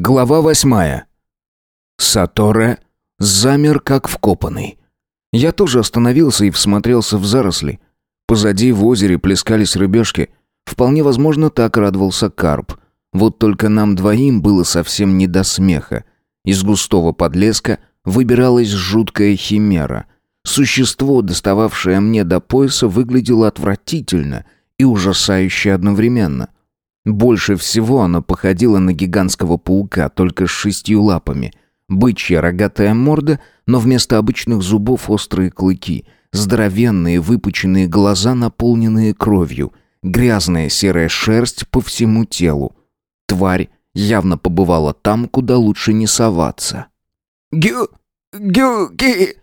Глава восьмая. Саторе замер как вкопанный. Я тоже остановился и всмотрелся в заросли. Позади в озере плескались рыбешки. Вполне возможно, так радовался карп. Вот только нам двоим было совсем не до смеха. Из густого подлеска выбиралась жуткая химера. Существо, достававшее мне до пояса, выглядело отвратительно и ужасающе одновременно. Больше всего она походила на гигантского паука, только с шестью лапами. Бычья рогатая морда, но вместо обычных зубов острые клыки, здоровенные выпученные глаза, наполненные кровью, грязная серая шерсть по всему телу. Тварь явно побывала там, куда лучше не соваться. «Гю... гюки...»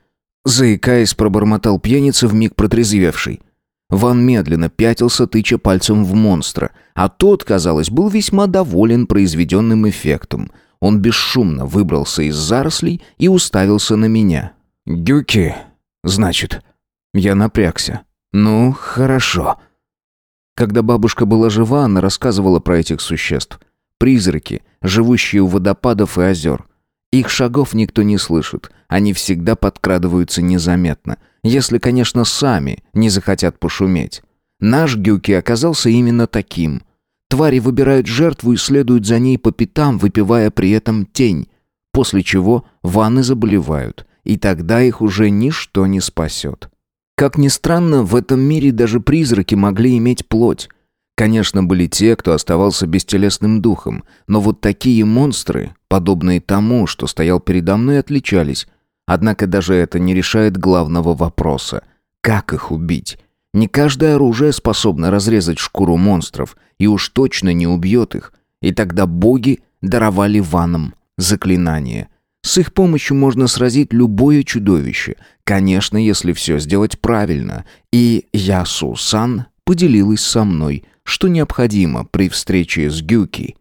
Заикаясь, пробормотал пьяница, вмиг протрезвевший. Ван медленно пятился, тыча пальцем в монстра, а тот, казалось, был весьма доволен произведенным эффектом. Он бесшумно выбрался из зарослей и уставился на меня. «Гюки, значит». Я напрягся. «Ну, хорошо». Когда бабушка была жива, она рассказывала про этих существ. Призраки, живущие у водопадов и озер. Их шагов никто не слышит. Они всегда подкрадываются незаметно. Если, конечно, сами не захотят пошуметь. Наш Гюки оказался именно таким. Твари выбирают жертву и следуют за ней по пятам, выпивая при этом тень. После чего ванны заболевают. И тогда их уже ничто не спасет. Как ни странно, в этом мире даже призраки могли иметь плоть. Конечно, были те, кто оставался бестелесным духом, но вот такие монстры, подобные тому, что стоял передо мной, отличались. Однако даже это не решает главного вопроса. Как их убить? Не каждое оружие способно разрезать шкуру монстров, и уж точно не убьет их. И тогда боги даровали ванам заклинание. С их помощью можно сразить любое чудовище, конечно, если все сделать правильно. И Ясу-сан поделилась со мной – что необходимо при встрече с Гюки.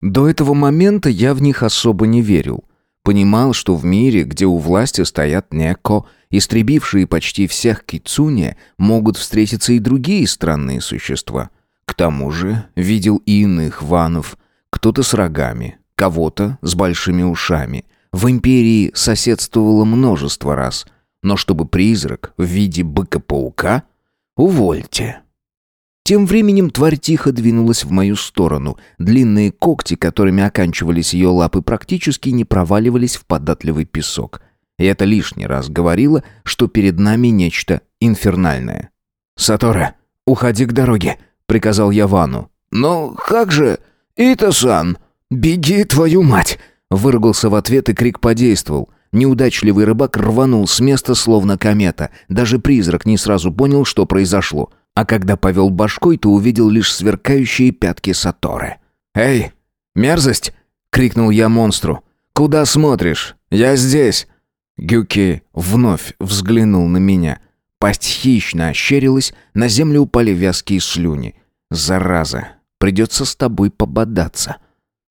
До этого момента я в них особо не верил. Понимал, что в мире, где у власти стоят Неко, истребившие почти всех кицуне, могут встретиться и другие странные существа. К тому же видел и иных ванов, кто-то с рогами, кого-то с большими ушами. В империи соседствовало множество раз, но чтобы призрак в виде быка-паука? Увольте. Тем временем тварь тихо двинулась в мою сторону. Длинные когти, которыми оканчивались ее лапы, практически не проваливались в податливый песок. И это лишний раз говорило, что перед нами нечто инфернальное. «Сатора, уходи к дороге», — приказал я Вану. «Ну, как же? Ита-сан, беги, твою мать!» Выругался в ответ, и крик подействовал. Неудачливый рыбак рванул с места, словно комета. Даже призрак не сразу понял, что произошло. А когда повел башкой, то увидел лишь сверкающие пятки Саторы. «Эй, мерзость!» — крикнул я монстру. «Куда смотришь? Я здесь!» Гюки вновь взглянул на меня. Пасть хищно ощерилась, на землю упали вязкие слюни. «Зараза! Придется с тобой пободаться!»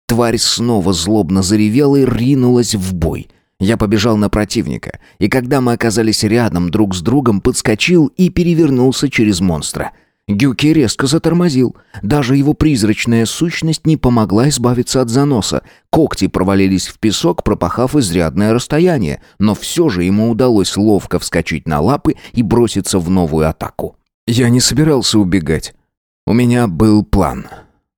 Тварь снова злобно заревела и ринулась в бой. Я побежал на противника, и когда мы оказались рядом друг с другом, подскочил и перевернулся через монстра. Гюки резко затормозил. Даже его призрачная сущность не помогла избавиться от заноса. Когти провалились в песок, пропахав изрядное расстояние, но все же ему удалось ловко вскочить на лапы и броситься в новую атаку. Я не собирался убегать. У меня был план.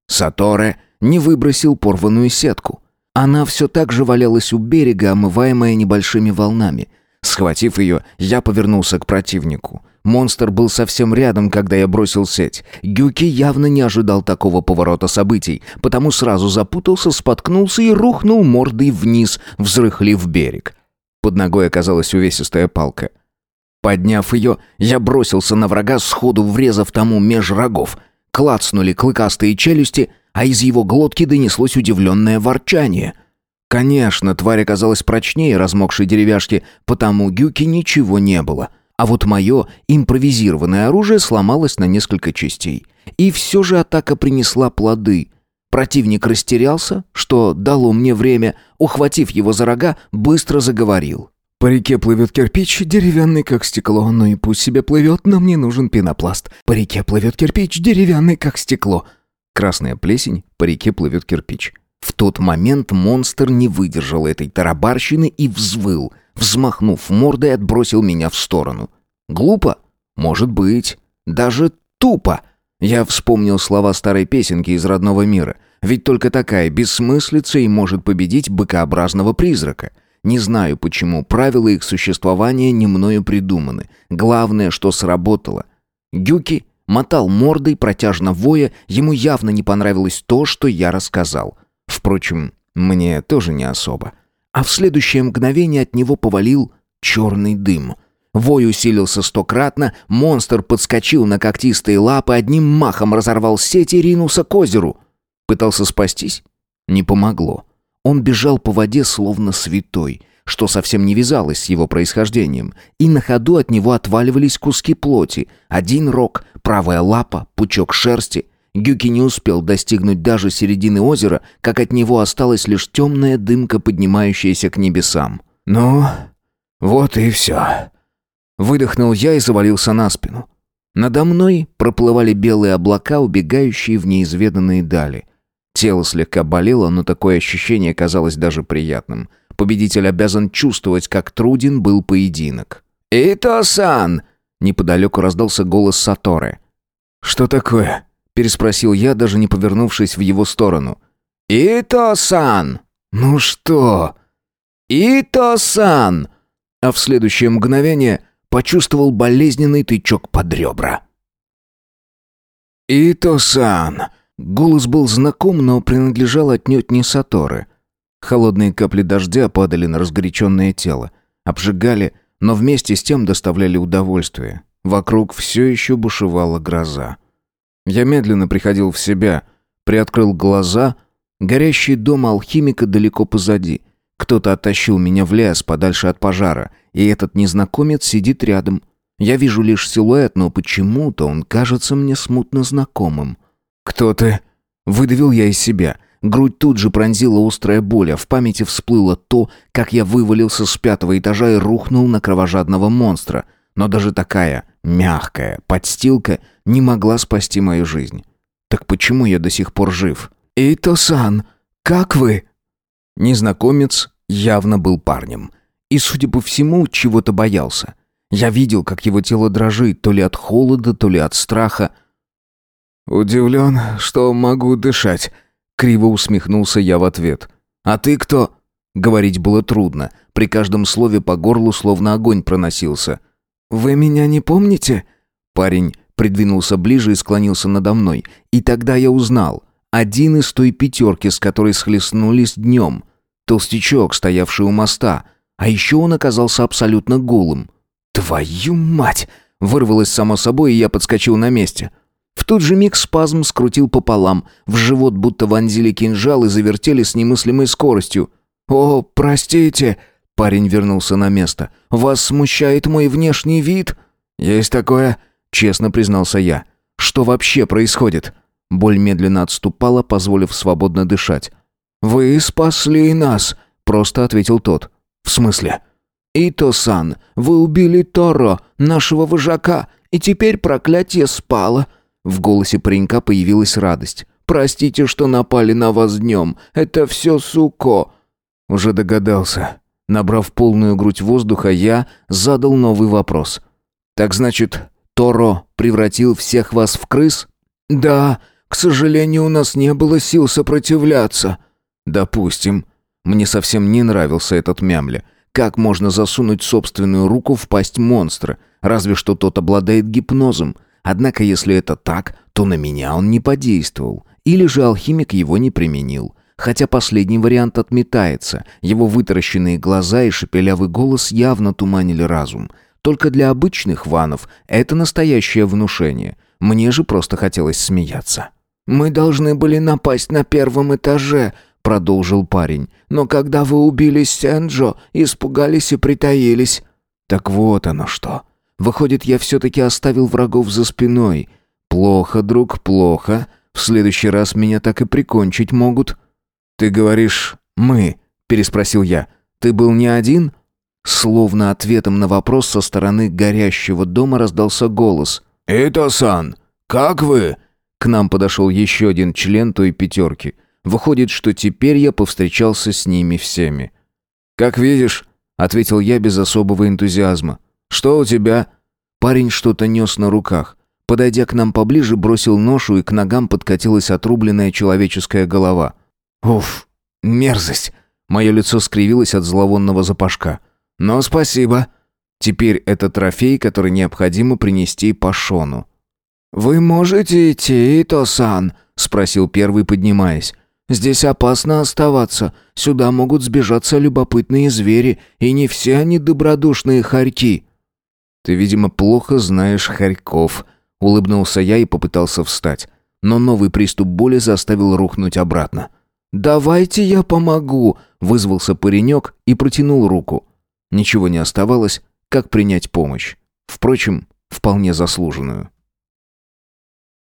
Саторе не выбросил порванную сетку. Она все так же валялась у берега, омываемая небольшими волнами. Схватив ее, я повернулся к противнику. Монстр был совсем рядом, когда я бросил сеть. Гюки явно не ожидал такого поворота событий, потому сразу запутался, споткнулся и рухнул мордой вниз, взрыхлив берег. Под ногой оказалась увесистая палка. Подняв ее, я бросился на врага, сходу врезав тому меж рогов. Клацнули клыкастые челюсти — а из его глотки донеслось удивленное ворчание. Конечно, тварь оказалась прочнее размокшей деревяшки, потому Гюки ничего не было. А вот мое импровизированное оружие сломалось на несколько частей. И все же атака принесла плоды. Противник растерялся, что дало мне время, ухватив его за рога, быстро заговорил. По реке плывет кирпич, деревянный как стекло, ну и пусть себе плывет, но мне нужен пенопласт. По реке плывет кирпич, деревянный как стекло. Красная плесень, по реке плывет кирпич. В тот момент монстр не выдержал этой тарабарщины и взвыл, взмахнув мордой, отбросил меня в сторону. Глупо? Может быть. Даже тупо. Я вспомнил слова старой песенки из родного мира. Ведь только такая бессмыслица и может победить быкообразного призрака. Не знаю почему, правила их существования не мною придуманы. Главное, что сработало. Гюки мотал мордой, протяжно воя, ему явно не понравилось то, что я рассказал. Впрочем, мне тоже не особо. А в следующее мгновение от него повалил черный дым. Вой усилился стократно, монстр подскочил на когтистые лапы, одним махом разорвал сеть и ринулся к озеру. Пытался спастись? Не помогло. Он бежал по воде словно святой, что совсем не вязалось с его происхождением, и на ходу от него отваливались куски плоти, один рог, правая лапа, пучок шерсти. Гюки не успел достигнуть даже середины озера, как от него осталась лишь темная дымка, поднимающаяся к небесам. «Ну, вот и все», Выдохнул я и завалился на спину. Надо мной проплывали белые облака, убегающие в неизведанные дали. Тело слегка болело, но такое ощущение казалось даже приятным. Победитель обязан чувствовать, как труден был поединок. «Ито-сан!» Неподалеку раздался голос Саторы. «Что такое?» Переспросил я, даже не повернувшись в его сторону. «Ито-сан!» «Ну что?» «Ито-сан!» А в следующее мгновение почувствовал болезненный тычок под ребра. «Ито-сан!» Голос был знаком, но принадлежал отнюдь не Саторы. Холодные капли дождя падали на разгоряченное тело, обжигали, но вместе с тем доставляли удовольствие. Вокруг все еще бушевала гроза. Я медленно приходил в себя, приоткрыл глаза. Горящий дом алхимика далеко позади. Кто-то оттащил меня в лес подальше от пожара, и этот незнакомец сидит рядом. Я вижу лишь силуэт, но почему-то он кажется мне смутно знакомым. «Кто ты?» Выдавил я из себя. Грудь тут же пронзила острая боль, а в памяти всплыло то, как я вывалился с пятого этажа и рухнул на кровожадного монстра. Но даже такая мягкая подстилка не могла спасти мою жизнь. Так почему я до сих пор жив? «Эйто-сан, как вы?» Незнакомец явно был парнем. И, судя по всему, чего-то боялся. Я видел, как его тело дрожит, то ли от холода, то ли от страха. «Удивлен, что могу дышать», — криво усмехнулся я в ответ. «А ты кто?» Говорить было трудно. При каждом слове по горлу словно огонь проносился. «Вы меня не помните?» Парень придвинулся ближе и склонился надо мной. И тогда я узнал. Один из той пятерки, с которой схлестнулись днем. Толстячок, стоявший у моста. А еще он оказался абсолютно голым. «Твою мать!» Вырвалось само собой, и я подскочил на месте. В тот же миг спазм скрутил пополам. В живот будто вонзили кинжал и завертели с немыслимой скоростью. «О, простите!» Парень вернулся на место. «Вас смущает мой внешний вид?» «Есть такое», — честно признался я. «Что вообще происходит?» Боль медленно отступала, позволив свободно дышать. «Вы спасли нас», — просто ответил тот. «В смысле?» «Ито-сан, вы убили Торо, нашего вожака, и теперь проклятие спало». В голосе паренька появилась радость. «Простите, что напали на вас днем. Это все суко». Уже догадался. Набрав полную грудь воздуха, я задал новый вопрос. «Так значит, Торо превратил всех вас в крыс?» «Да, к сожалению, у нас не было сил сопротивляться». «Допустим. Мне совсем не нравился этот мямля. Как можно засунуть собственную руку в пасть монстра? Разве что тот обладает гипнозом. Однако, если это так, то на меня он не подействовал. Или же алхимик его не применил. Хотя последний вариант отметается. Его вытаращенные глаза и шепелявый голос явно туманили разум. Только для обычных ванов это настоящее внушение. Мне же просто хотелось смеяться. «Мы должны были напасть на первом этаже», продолжил парень. «Но когда вы убили Сенджо, испугались и притаились». «Так вот оно что. Выходит, я все-таки оставил врагов за спиной. Плохо, друг, плохо. В следующий раз меня так и прикончить могут». «Ты говоришь «мы», — переспросил я. «Ты был не один?» Словно ответом на вопрос со стороны горящего дома раздался голос. «Это Сан, как вы?» К нам подошел еще один член той пятерки — Выходит, что теперь я повстречался с ними всеми. «Как видишь», — ответил я без особого энтузиазма. «Что у тебя?» Парень что-то нес на руках. Подойдя к нам поближе, бросил ношу, и к ногам подкатилась отрубленная человеческая голова. «Уф, мерзость!» Мое лицо скривилось от зловонного запашка. «Но спасибо!» Теперь это трофей, который необходимо принести Пашону. «Вы можете идти, Ито-сан?» — спросил первый, поднимаясь. «Здесь опасно оставаться. Сюда могут сбежаться любопытные звери, и не все они добродушные хорьки». «Ты, видимо, плохо знаешь хорьков», — улыбнулся я и попытался встать. Но новый приступ боли заставил рухнуть обратно. «Давайте я помогу», — вызвался паренек и протянул руку. Ничего не оставалось, как принять помощь. Впрочем, вполне заслуженную.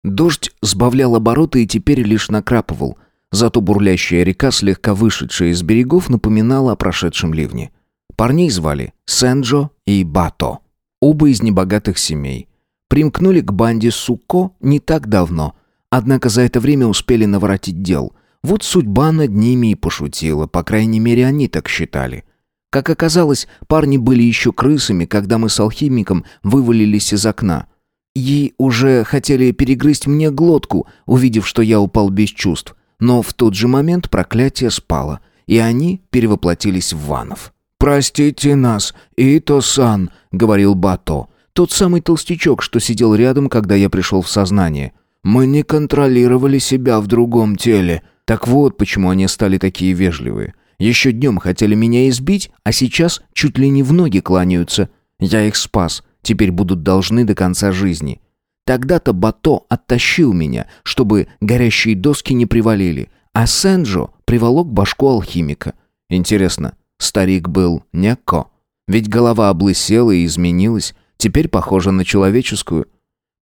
Дождь сбавлял обороты и теперь лишь накрапывал. Зато бурлящая река, слегка вышедшая из берегов, напоминала о прошедшем ливне. Парней звали Сенджо и Бато. Оба из небогатых семей. Примкнули к банде Суко не так давно. Однако за это время успели наворотить дел. Вот судьба над ними и пошутила, по крайней мере, они так считали. Как оказалось, парни были еще крысами, когда мы с алхимиком вывалились из окна. Ей уже хотели перегрызть мне глотку, увидев, что я упал без чувств. Но в тот же момент проклятие спало, и они перевоплотились в ванов. «Простите нас, Ито-сан», — говорил Бато. Тот самый толстячок, что сидел рядом, когда я пришел в сознание. «Мы не контролировали себя в другом теле». Так вот, почему они стали такие вежливые. Еще днем хотели меня избить, а сейчас чуть ли не в ноги кланяются. Я их спас теперь будут должны до конца жизни. Тогда-то Бато оттащил меня, чтобы горящие доски не привалили, а Сенджо приволок башку алхимика. Интересно, старик был Неко? Ведь голова облысела и изменилась, теперь похожа на человеческую.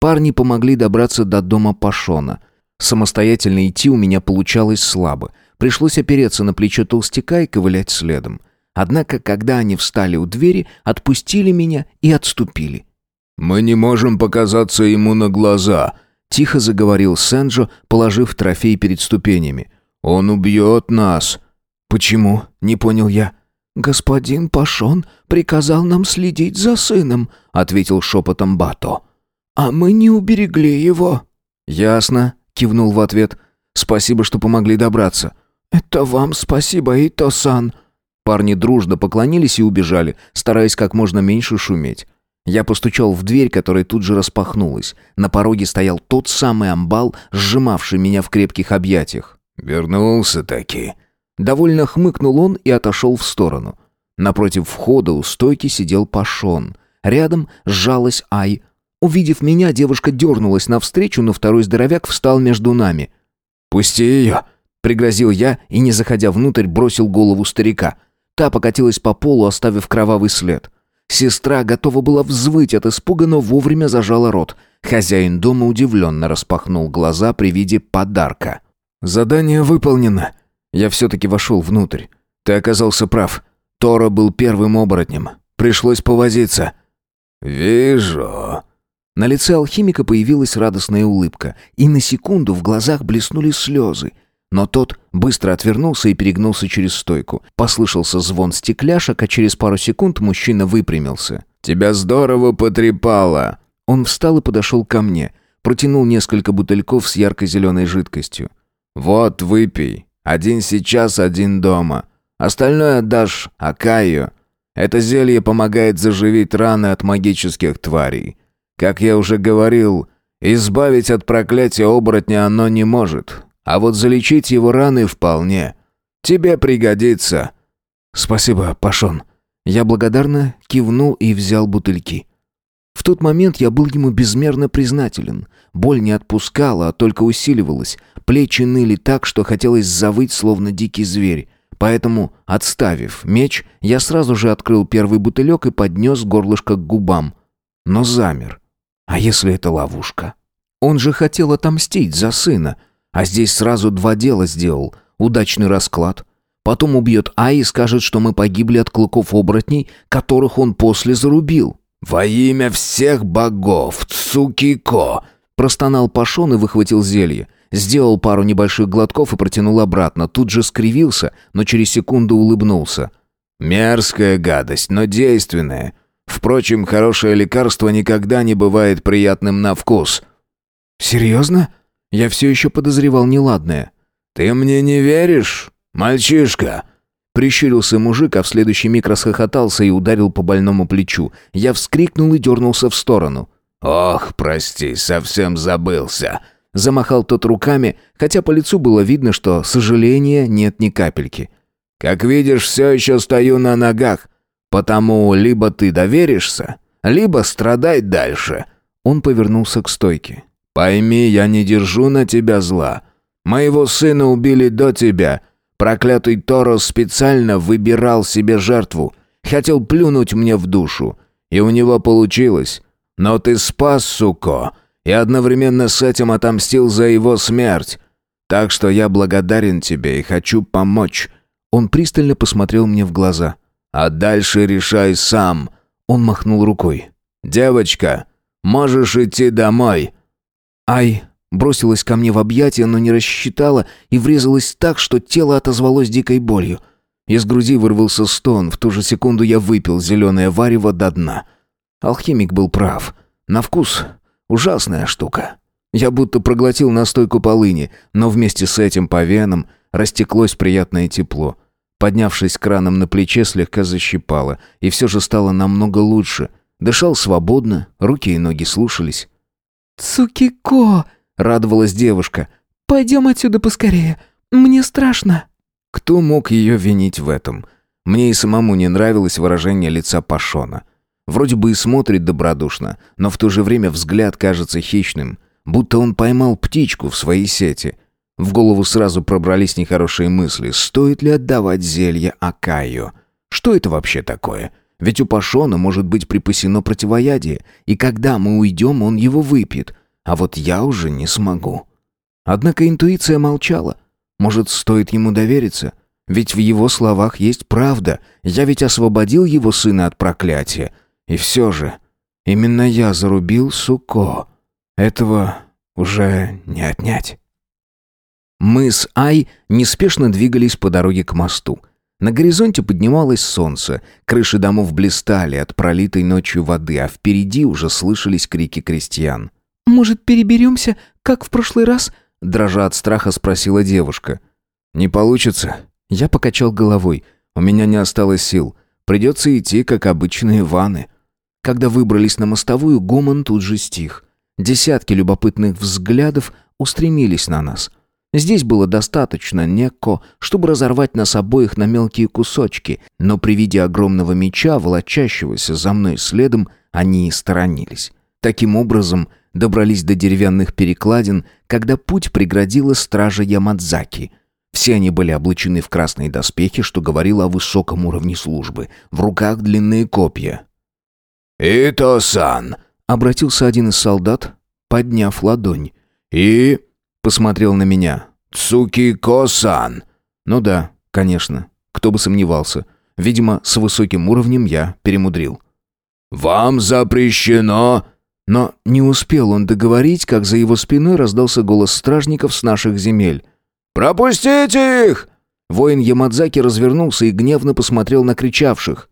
Парни помогли добраться до дома Пашона. Самостоятельно идти у меня получалось слабо. Пришлось опереться на плечо толстяка и ковылять следом. Однако, когда они встали у двери, отпустили меня и отступили. «Мы не можем показаться ему на глаза», — тихо заговорил Сенджо, положив трофей перед ступенями. «Он убьет нас». «Почему?» — не понял я. «Господин Пашон приказал нам следить за сыном», — ответил шепотом Бато. «А мы не уберегли его». «Ясно», — кивнул в ответ. «Спасибо, что помогли добраться». «Это вам спасибо, Ито-сан», Парни дружно поклонились и убежали, стараясь как можно меньше шуметь. Я постучал в дверь, которая тут же распахнулась. На пороге стоял тот самый амбал, сжимавший меня в крепких объятиях. «Вернулся-таки». Довольно хмыкнул он и отошел в сторону. Напротив входа у стойки сидел Пашон. Рядом сжалась Ай. Увидев меня, девушка дернулась навстречу, но второй здоровяк встал между нами. «Пусти ее!» — пригрозил я и, не заходя внутрь, бросил голову старика. Та покатилась по полу, оставив кровавый след. Сестра готова была взвыть от испуга, но вовремя зажала рот. Хозяин дома удивленно распахнул глаза при виде подарка. «Задание выполнено». Я все-таки вошел внутрь. Ты оказался прав. Тора был первым оборотнем. Пришлось повозиться. «Вижу». На лице алхимика появилась радостная улыбка, и на секунду в глазах блеснули слезы — но тот быстро отвернулся и перегнулся через стойку. Послышался звон стекляшек, а через пару секунд мужчина выпрямился. «Тебя здорово потрепало!» Он встал и подошел ко мне. Протянул несколько бутыльков с ярко-зеленой жидкостью. «Вот, выпей. Один сейчас, один дома. Остальное отдашь Акаю. Это зелье помогает заживить раны от магических тварей. Как я уже говорил, избавить от проклятия оборотня оно не может. А вот залечить его раны вполне. Тебе пригодится». «Спасибо, Пашон». Я благодарно кивнул и взял бутыльки. В тот момент я был ему безмерно признателен. Боль не отпускала, а только усиливалась. Плечи ныли так, что хотелось завыть, словно дикий зверь. Поэтому, отставив меч, я сразу же открыл первый бутылек и поднес горлышко к губам. Но замер. А если это ловушка? Он же хотел отомстить за сына. А здесь сразу два дела сделал. Удачный расклад. Потом убьет Ай и скажет, что мы погибли от клыков оборотней, которых он после зарубил. «Во имя всех богов, Цукико!» Простонал Пашон и выхватил зелье. Сделал пару небольших глотков и протянул обратно. Тут же скривился, но через секунду улыбнулся. «Мерзкая гадость, но действенная. Впрочем, хорошее лекарство никогда не бывает приятным на вкус». «Серьезно?» Я все еще подозревал неладное. «Ты мне не веришь, мальчишка?» Прищурился мужик, а в следующий миг расхохотался и ударил по больному плечу. Я вскрикнул и дернулся в сторону. «Ох, прости, совсем забылся!» Замахал тот руками, хотя по лицу было видно, что сожаления нет ни капельки. «Как видишь, все еще стою на ногах. Потому либо ты доверишься, либо страдай дальше». Он повернулся к стойке. «Пойми, я не держу на тебя зла. Моего сына убили до тебя. Проклятый Торос специально выбирал себе жертву. Хотел плюнуть мне в душу. И у него получилось. Но ты спас, суко, и одновременно с этим отомстил за его смерть. Так что я благодарен тебе и хочу помочь». Он пристально посмотрел мне в глаза. «А дальше решай сам». Он махнул рукой. «Девочка, можешь идти домой». «Ай!» Бросилась ко мне в объятия, но не рассчитала и врезалась так, что тело отозвалось дикой болью. Из груди вырвался стон, в ту же секунду я выпил зеленое варево до дна. Алхимик был прав. На вкус ужасная штука. Я будто проглотил настойку полыни, но вместе с этим по венам растеклось приятное тепло. Поднявшись краном на плече, слегка защипало, и все же стало намного лучше. Дышал свободно, руки и ноги слушались. «Цукико!» — радовалась девушка. «Пойдем отсюда поскорее. Мне страшно». Кто мог ее винить в этом? Мне и самому не нравилось выражение лица Пашона. Вроде бы и смотрит добродушно, но в то же время взгляд кажется хищным, будто он поймал птичку в своей сети. В голову сразу пробрались нехорошие мысли. Стоит ли отдавать зелье Акаю? Что это вообще такое? Ведь у Пашона может быть припасено противоядие, и когда мы уйдем, он его выпьет. А вот я уже не смогу. Однако интуиция молчала. Может, стоит ему довериться? Ведь в его словах есть правда. Я ведь освободил его сына от проклятия. И все же, именно я зарубил Суко. Этого уже не отнять. Мы с Ай неспешно двигались по дороге к мосту. На горизонте поднималось солнце, крыши домов блистали от пролитой ночью воды, а впереди уже слышались крики крестьян. «Может, переберемся, как в прошлый раз?» Дрожа от страха спросила девушка. «Не получится». Я покачал головой. У меня не осталось сил. Придется идти, как обычные ваны. Когда выбрались на мостовую, гомон тут же стих. Десятки любопытных взглядов устремились на нас. Здесь было достаточно неко, чтобы разорвать нас обоих на мелкие кусочки, но при виде огромного меча, волочащегося за мной следом, они и сторонились. Таким образом, добрались до деревянных перекладин, когда путь преградила стража Ямадзаки. Все они были облачены в красные доспехи, что говорило о высоком уровне службы. В руках длинные копья. «Ито-сан!» — обратился один из солдат, подняв ладонь. «И...» — посмотрел на меня. «Цукико-сан!» «Ну да, конечно. Кто бы сомневался. Видимо, с высоким уровнем я перемудрил». «Вам запрещено...» Но не успел он договорить, как за его спиной раздался голос стражников с наших земель. «Пропустите их!» Воин Ямадзаки развернулся и гневно посмотрел на кричавших.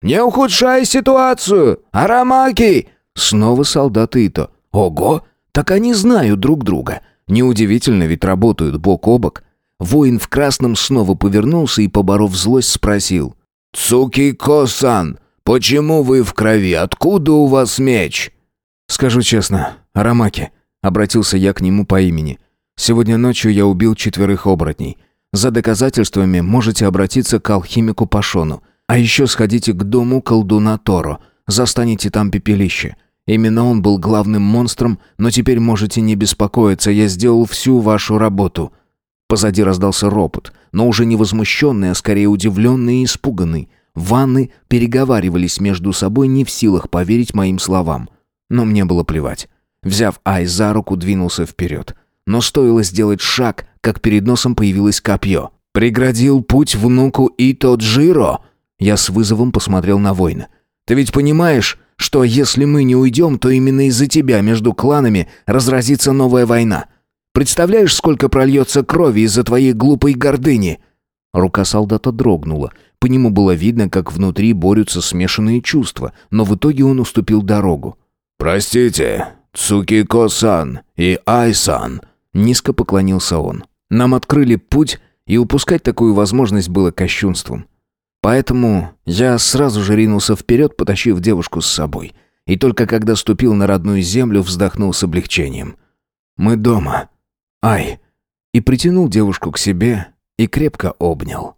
«Не ухудшай ситуацию! Арамаки!» Снова солдаты Ито. «Ого! Так они знают друг друга. Неудивительно, ведь работают бок о бок». Воин в красном снова повернулся и, поборов злость, спросил. «Цукико-сан, почему вы в крови? Откуда у вас меч?» «Скажу честно, Арамаки», — обратился я к нему по имени. «Сегодня ночью я убил четверых оборотней. За доказательствами можете обратиться к алхимику Пашону. А еще сходите к дому колдуна Торо. Застанете там пепелище. Именно он был главным монстром, но теперь можете не беспокоиться, я сделал всю вашу работу». Позади раздался ропот, но уже не возмущенный, а скорее удивленный и испуганный. Ванны переговаривались между собой, не в силах поверить моим словам. Но мне было плевать. Взяв Ай за руку, двинулся вперед. Но стоило сделать шаг, как перед носом появилось копье. «Преградил путь внуку Ито Джиро!» Я с вызовом посмотрел на воина. «Ты ведь понимаешь, что если мы не уйдем, то именно из-за тебя между кланами разразится новая война? Представляешь, сколько прольется крови из-за твоей глупой гордыни?» Рука солдата дрогнула. По нему было видно, как внутри борются смешанные чувства, но в итоге он уступил дорогу. «Простите, Цукико-сан и Ай-сан», — низко поклонился он. «Нам открыли путь, и упускать такую возможность было кощунством. Поэтому я сразу же ринулся вперед, потащив девушку с собой. И только когда ступил на родную землю, вздохнул с облегчением. «Мы дома. Ай!» И притянул девушку к себе и крепко обнял.